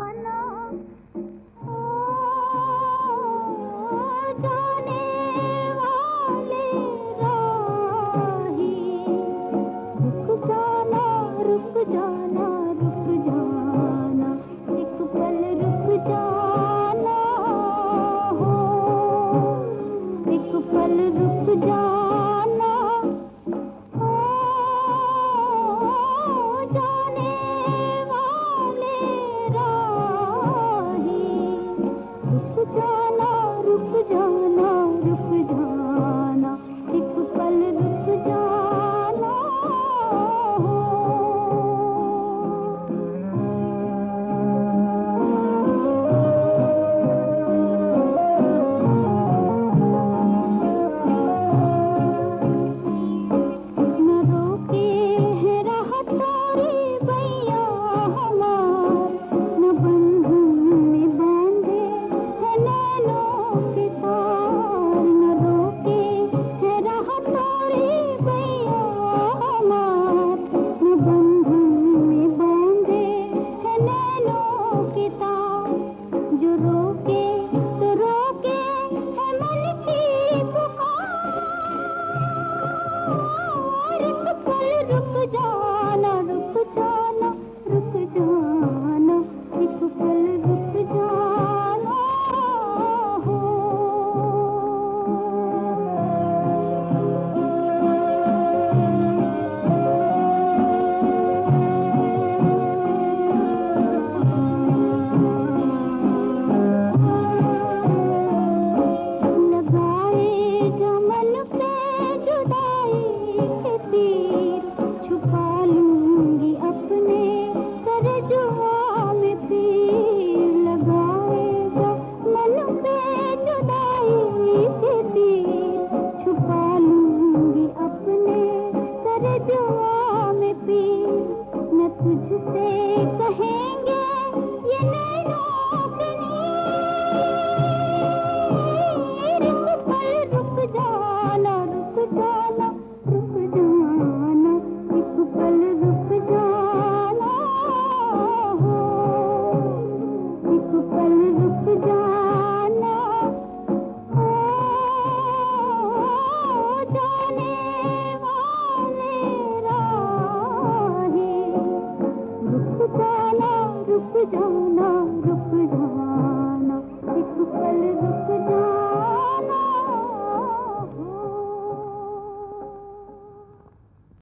अन्ना जाना